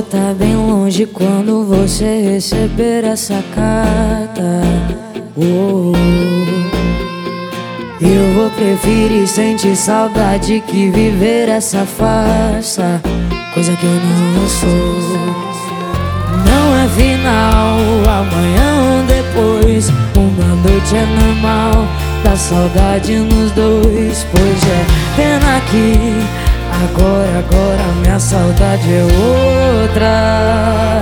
vou estar bem longe quando você receber essa carta. Oh, eu vou preferir sentir saudade que viver essa farsa, coisa que eu não sou. Não é final, amanhã ou depois, uma noite é normal. Dá saudade nos dois, pois é que Agora, agora minha saudade é outra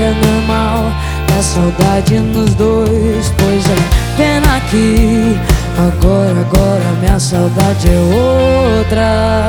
é normal Dá saudade nos dois Pois é, pena que Agora, agora minha saudade é outra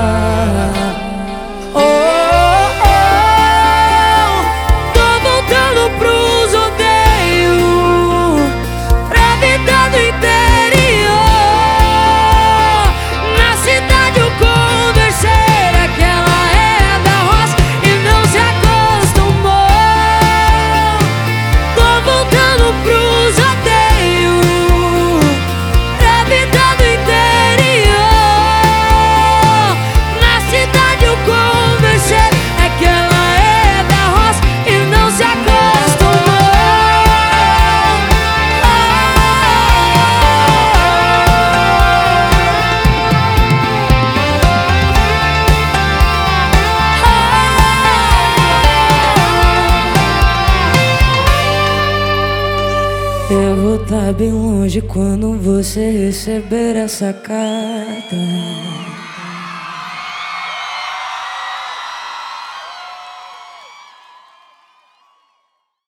tá bem longe quando você receber essa carta.